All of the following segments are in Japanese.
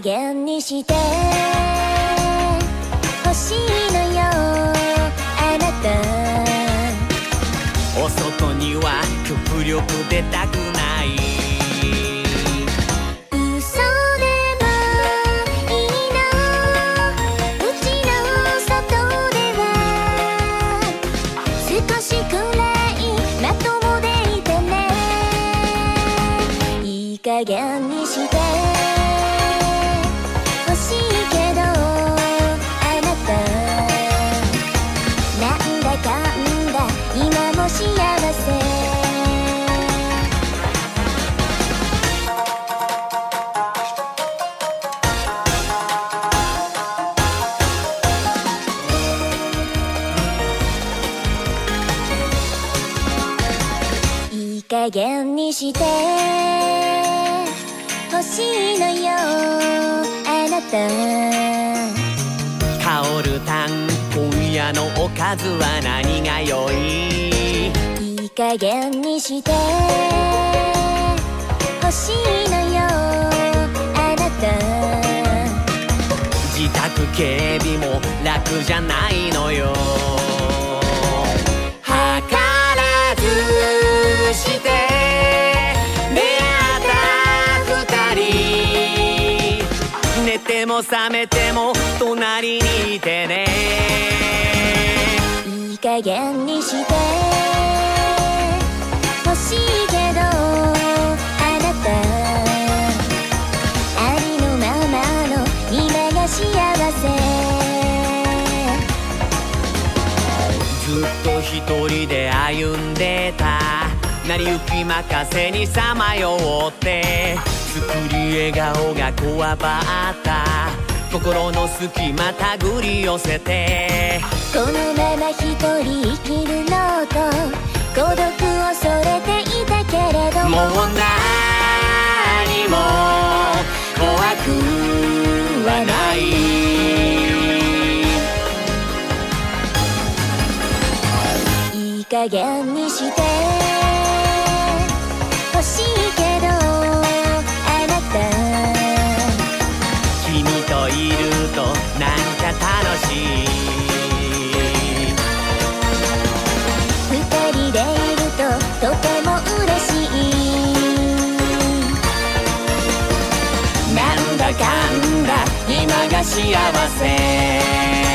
限にしてして欲しいのよあなた。香るたん今夜のおかずは何が良い？いい加減にして欲しいのよあなた。自宅警備も楽じゃないのよも覚めても隣にいてね。いい加減にして。欲しいけどあなた。ありのままの今が幸せ。ずっと一人で歩んでた。成り行き任せにさまよって。作り笑顔がこわばった心の隙間手繰り寄せて。このまま一人生きるのと孤独を恐れていたけれども。もう何も怖くはない。いい加減にしてしい二人でいるととても嬉しいなんだかんだ今が幸せ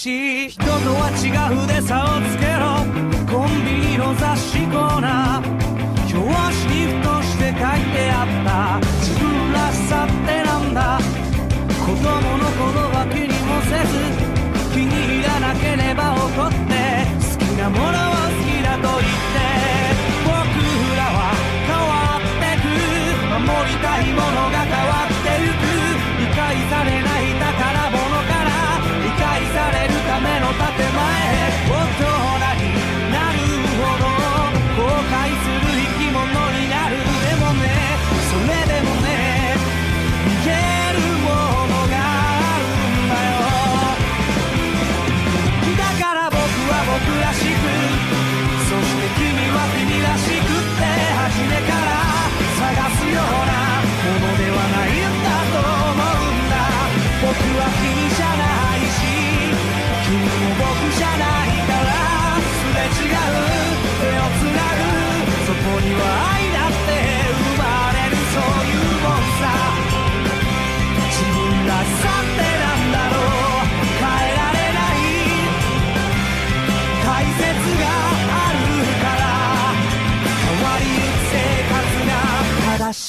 し人とは違うで差をつけろ。コンビニの雑誌コーナー。表紙にふとして書いてあった。自分らしさってなんだ。子供の頃は気にもせず気に入らなければ怒って好きなものは好きだと言って僕らは変わってく。守りたいものが変わってゆく。理解されない雨の建前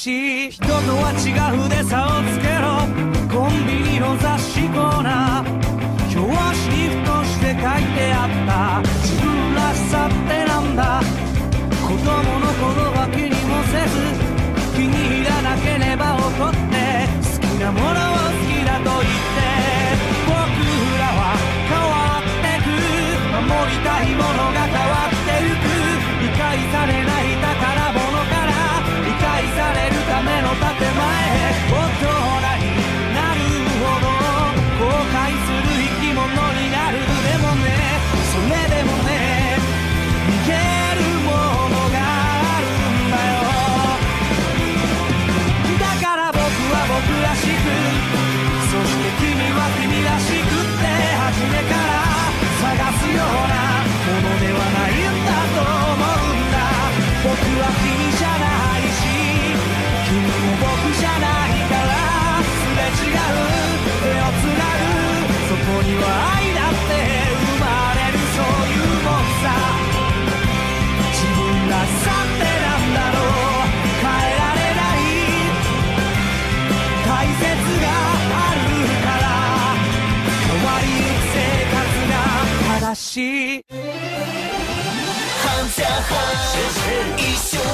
し人とは違うで差をつけろ。コンビニの雑誌コーナー。表紙にふとして書いてあった。自分らしさってなんだ。子供の頃は気にもせず気に入らなければ怒って好きなものを好きだと言って僕らは変わってく。守りたいものが変わってゆく。理解されない Levántate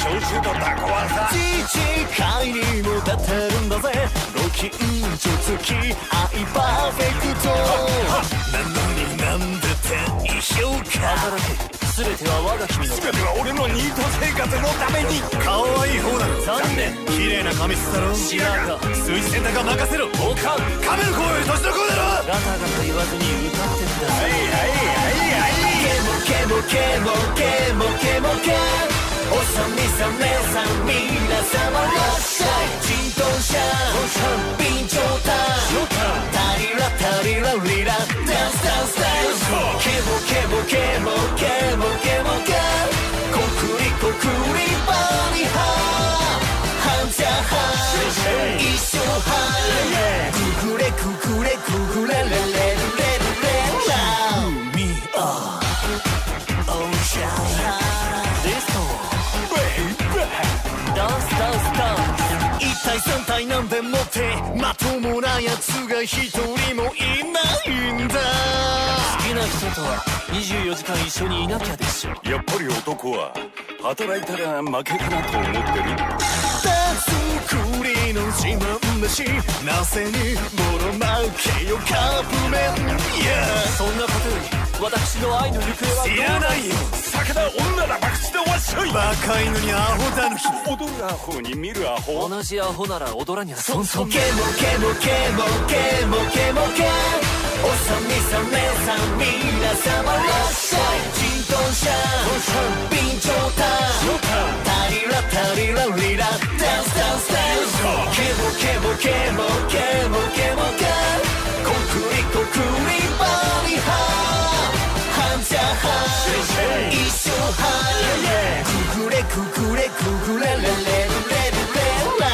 焼酎のタコはさ。自治会にも立てるんだぜ。ご近所付きいパーフェクト。なのになんで低評価働け全ては我が君の。全ては俺のニート生活のために。可愛い方だ残念。綺麗な髪質だろ。白髪推薦だが任せろ。おかん。カメの声より年の声だろ。ガタガタ言わずに歌ってください。はいはいはいはい。ケモケモケモケモケモケ。おさみさめさん皆様らっしゃい。チントンシャン備長炭タリラタリラリラ。ダンスダンスダンス。ケボケボケボ。が一人もいないんだ。好きな人とは24時間一緒にいなきゃでしょ。やっぱり男は働いたら負けかなと思ってる。手作りの自慢飯。なぜにボロ負けよカップ麺。Yeah そんなことより私の愛の行方はどう知らない。よ酒だ女だ博打でわっしょいバカ犬にアホだぬき踊るアホに見るアホ同じアホなら踊らにゃそんそんケモケモケモケモケモケおさみさめさん皆様らっしゃいチントンシャンタリラタリラリラダンスダンスダンスケモケモケモケモケモケコクリコクリくくれくくれくくれレレレレレレラ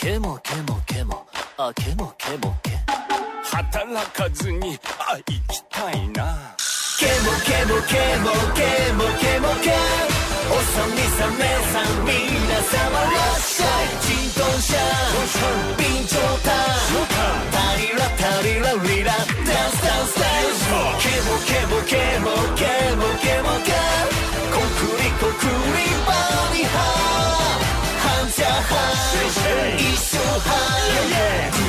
ケモケモケモあケ。モケモケ働かずにあ行きたいなケモケモケモケモケモケ。おさみさめさん皆様らっしゃいチントンシャン備長炭タリラタリラリラダンスダンスダンスケモケモケモケモケモケコクリコクリバーニハハンジャハン一生ハン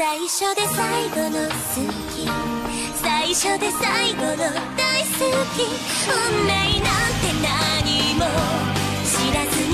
最初で最後の好き。最初で最後の大好き。運命なんて何も知らずに。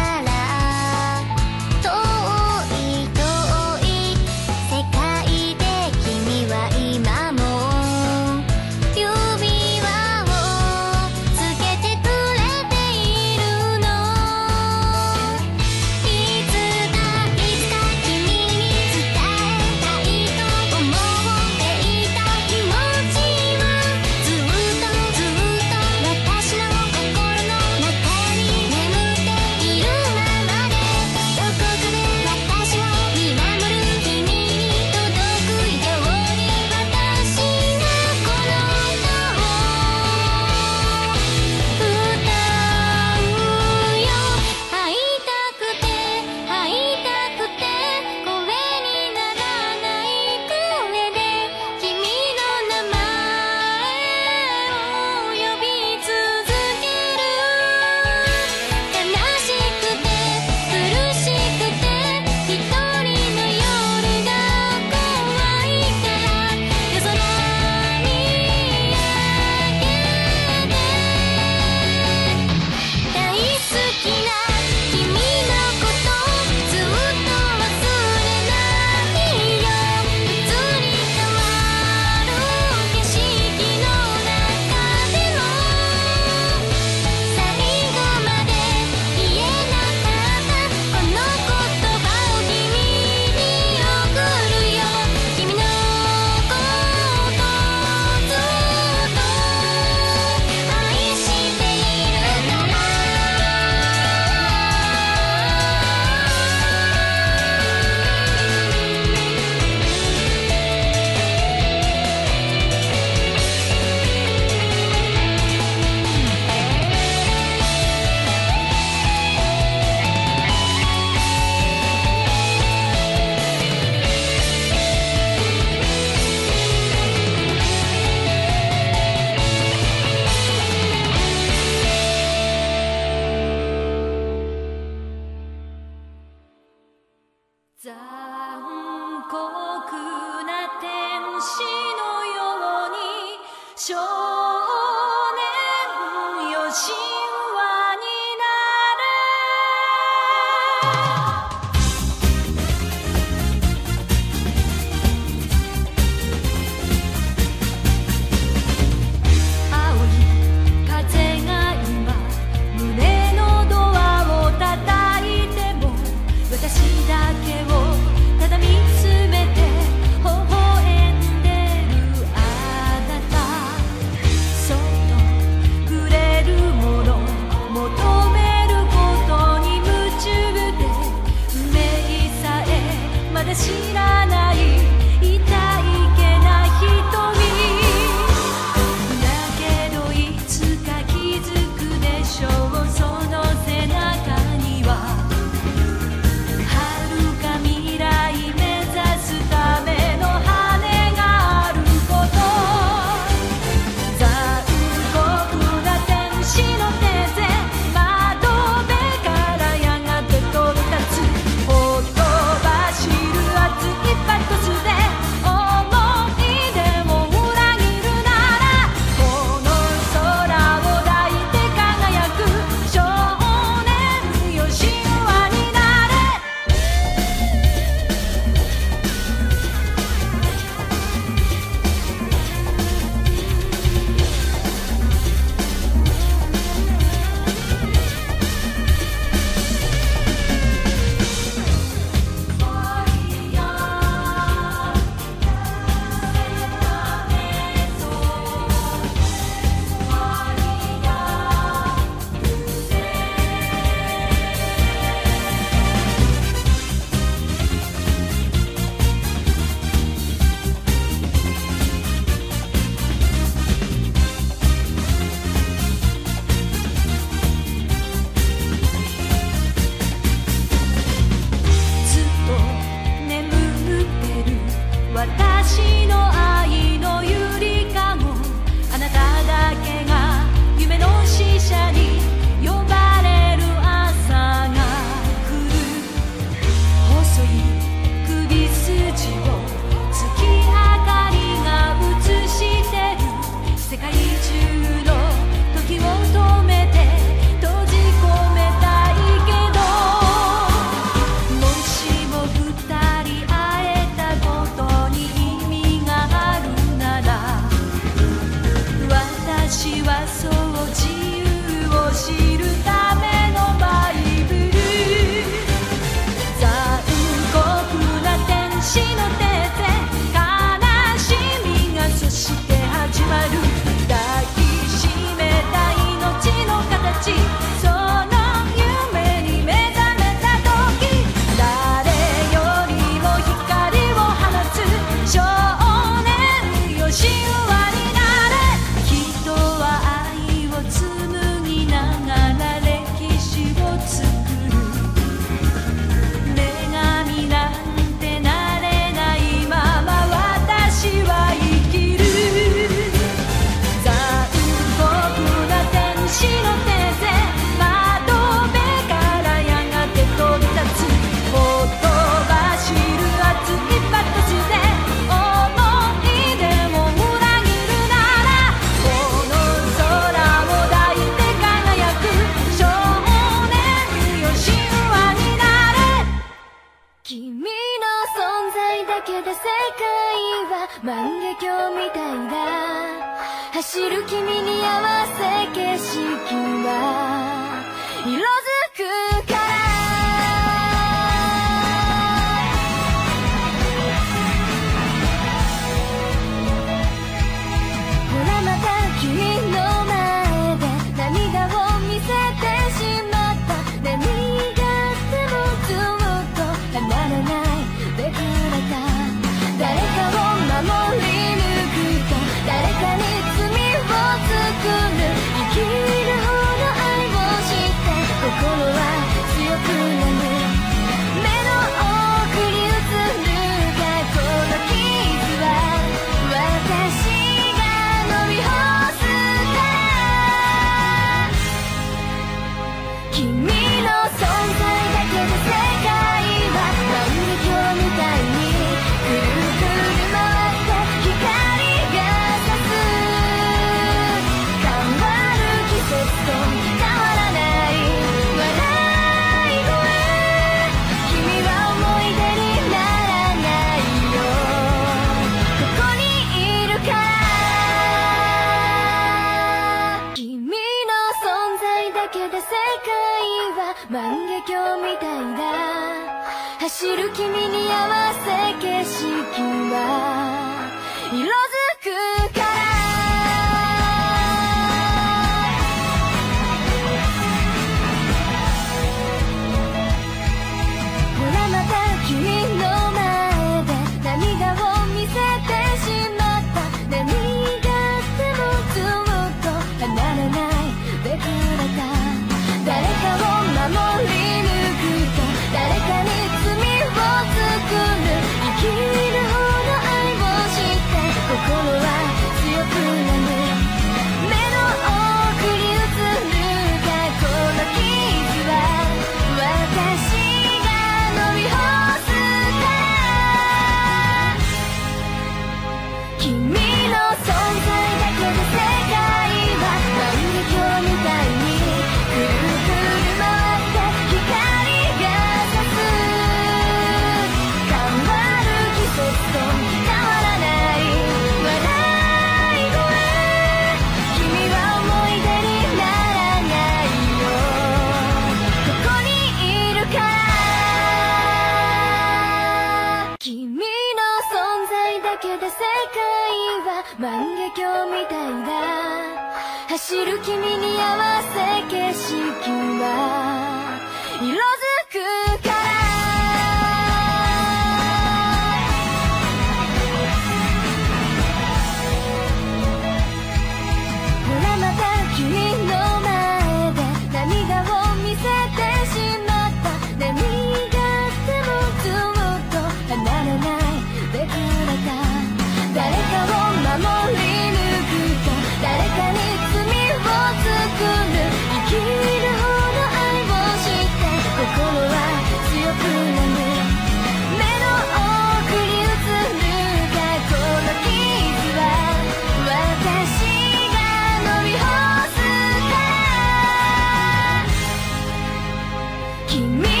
君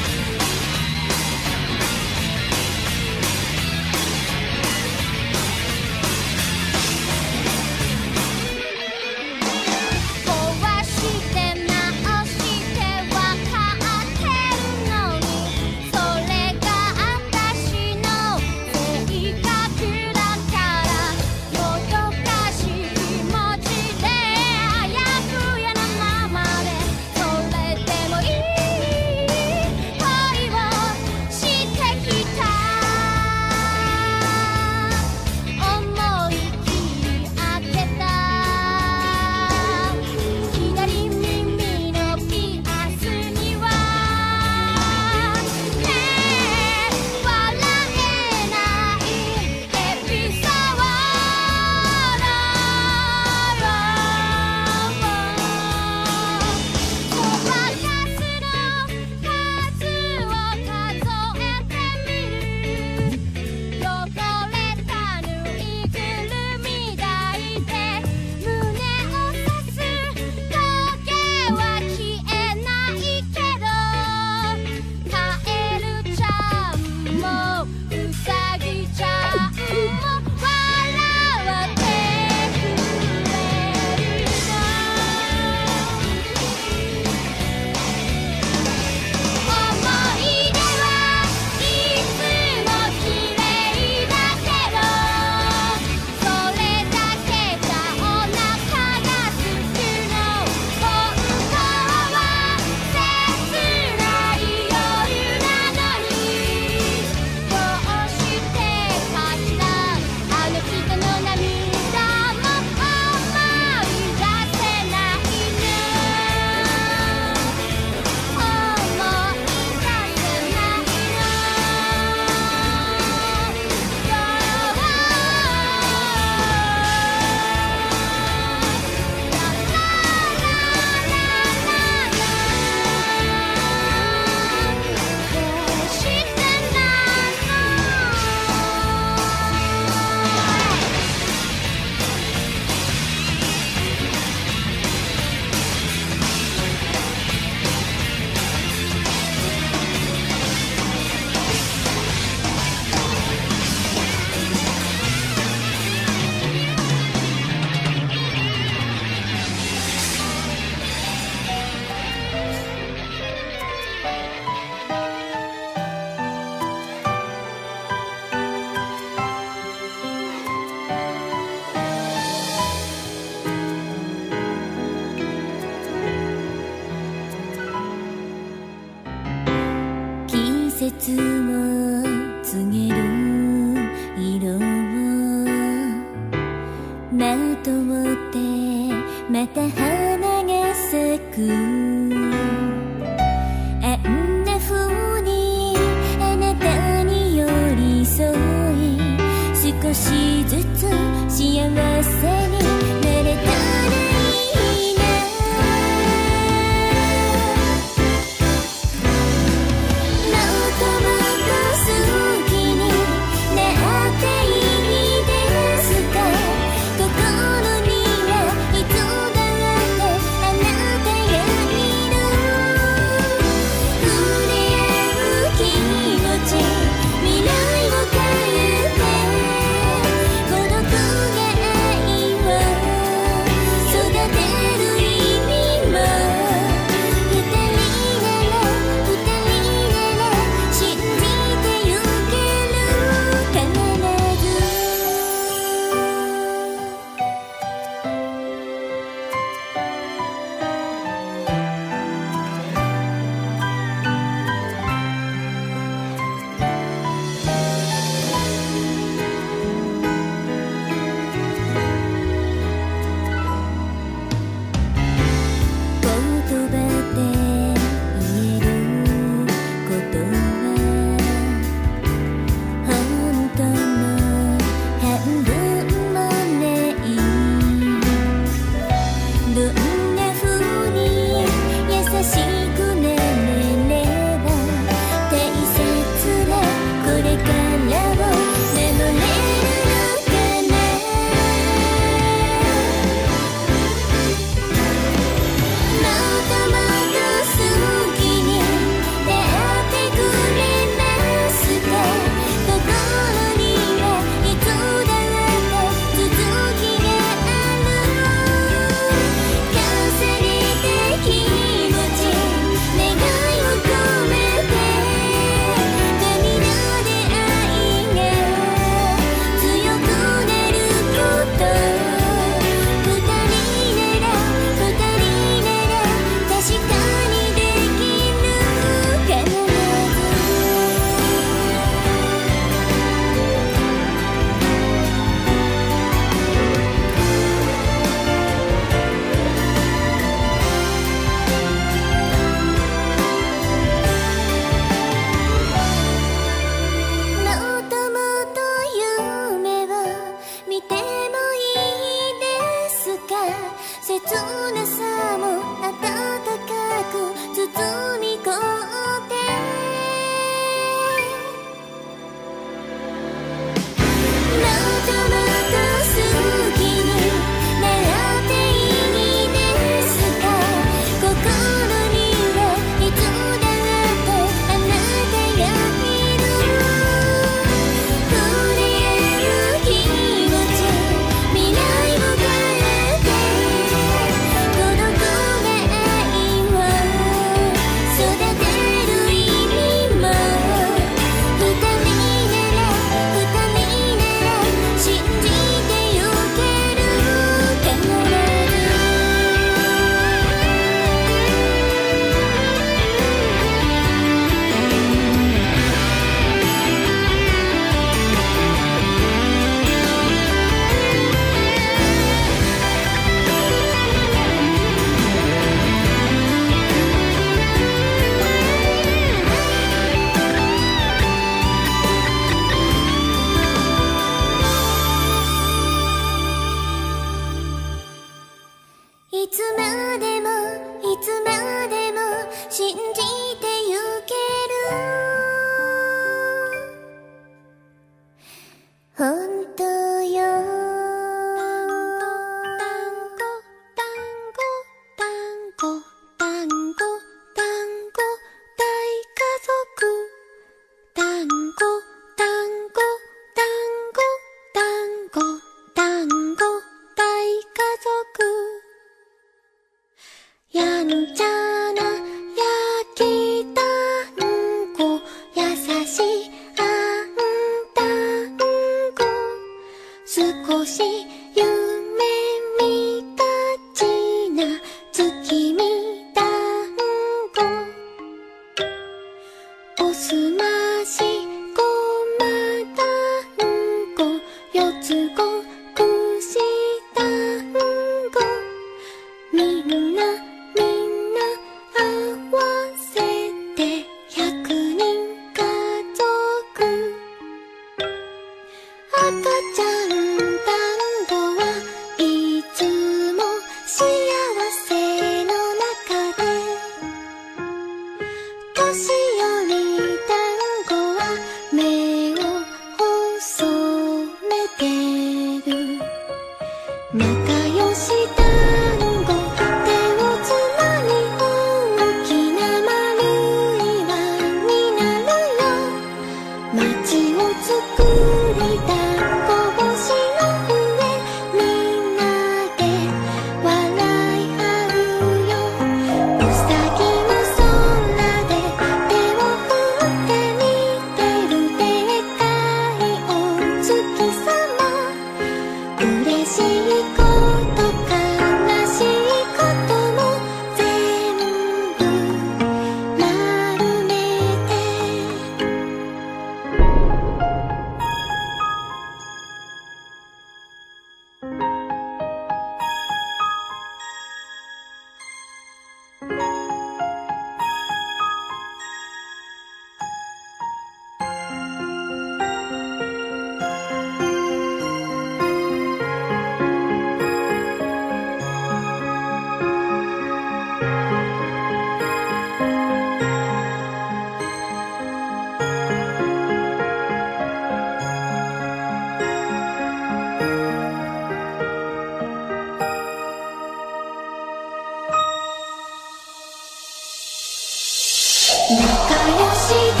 仲良し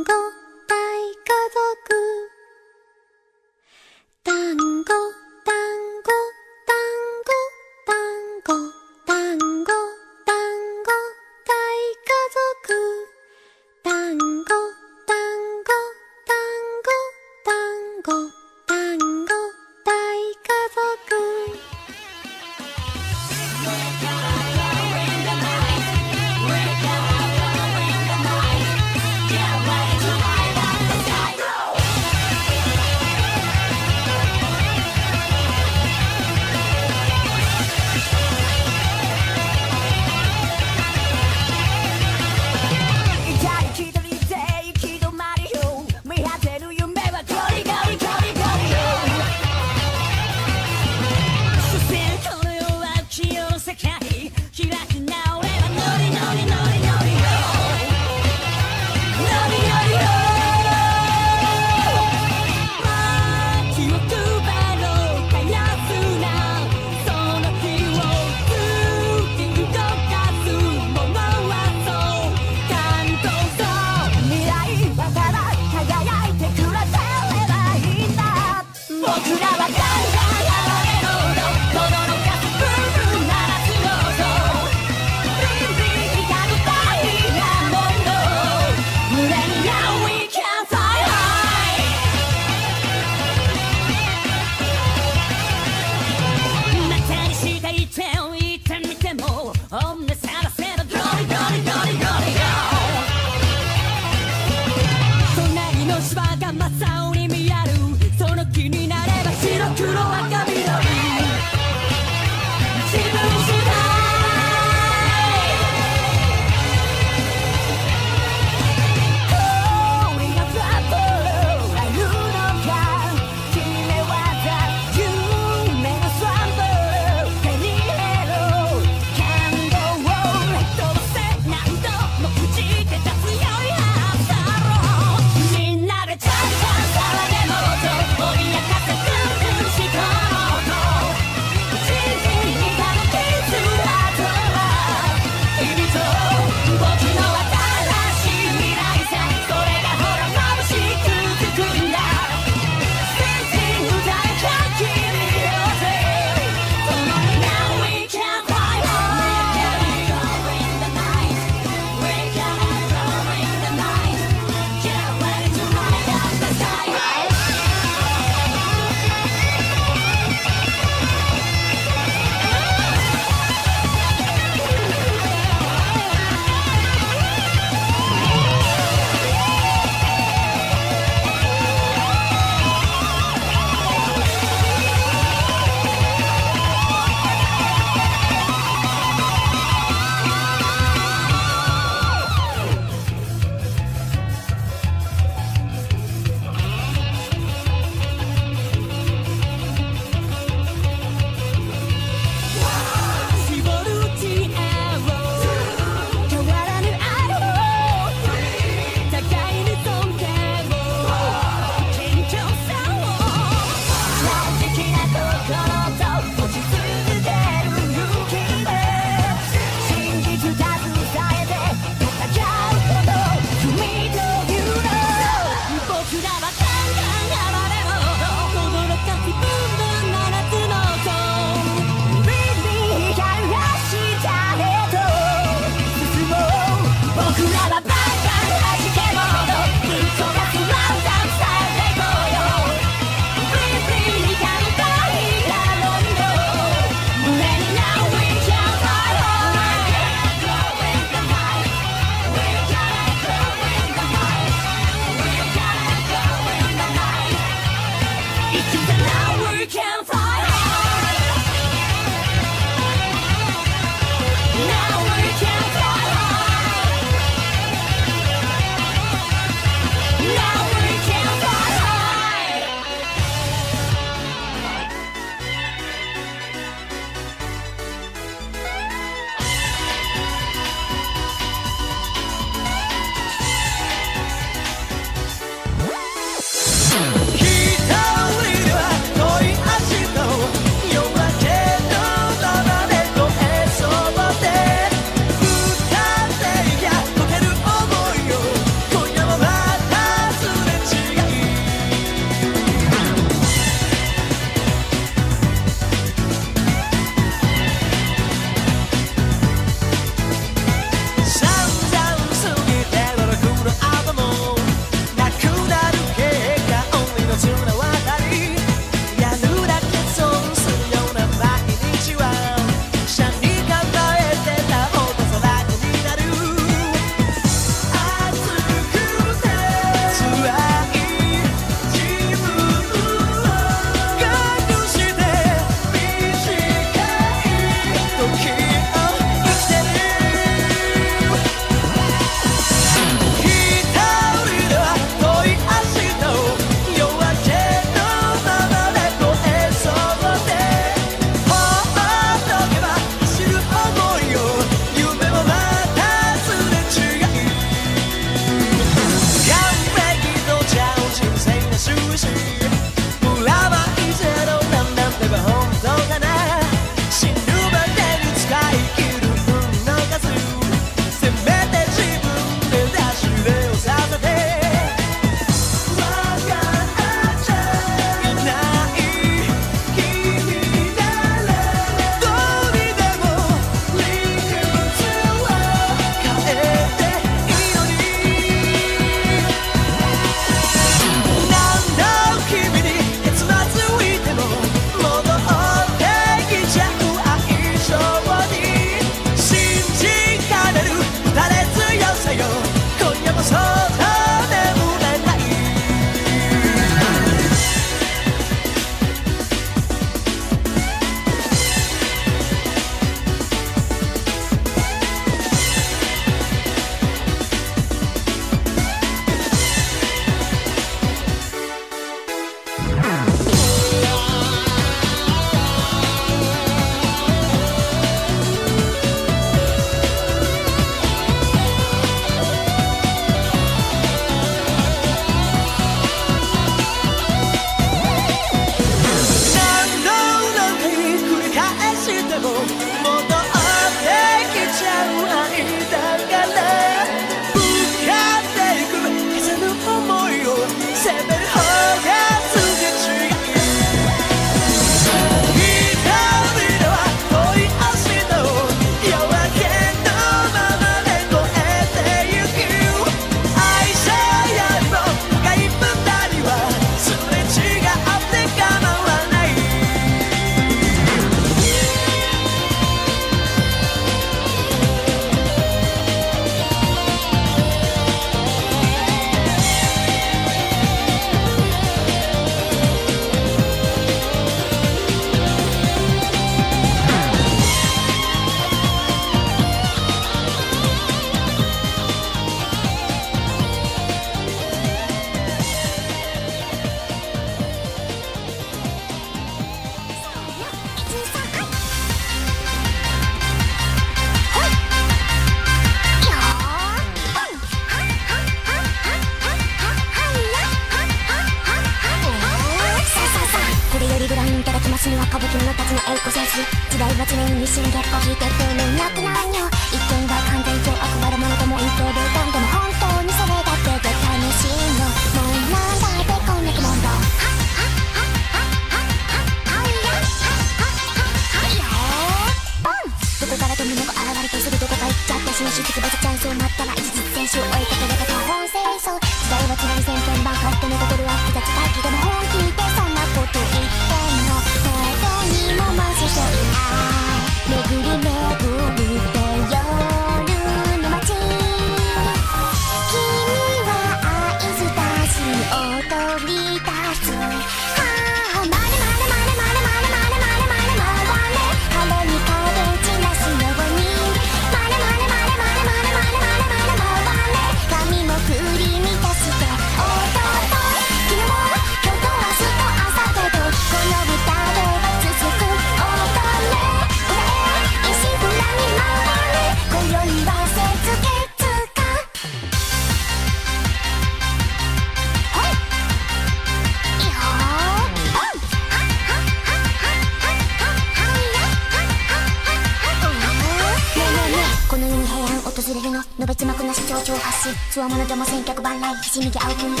つわものども先客万来ひしみぎ青くん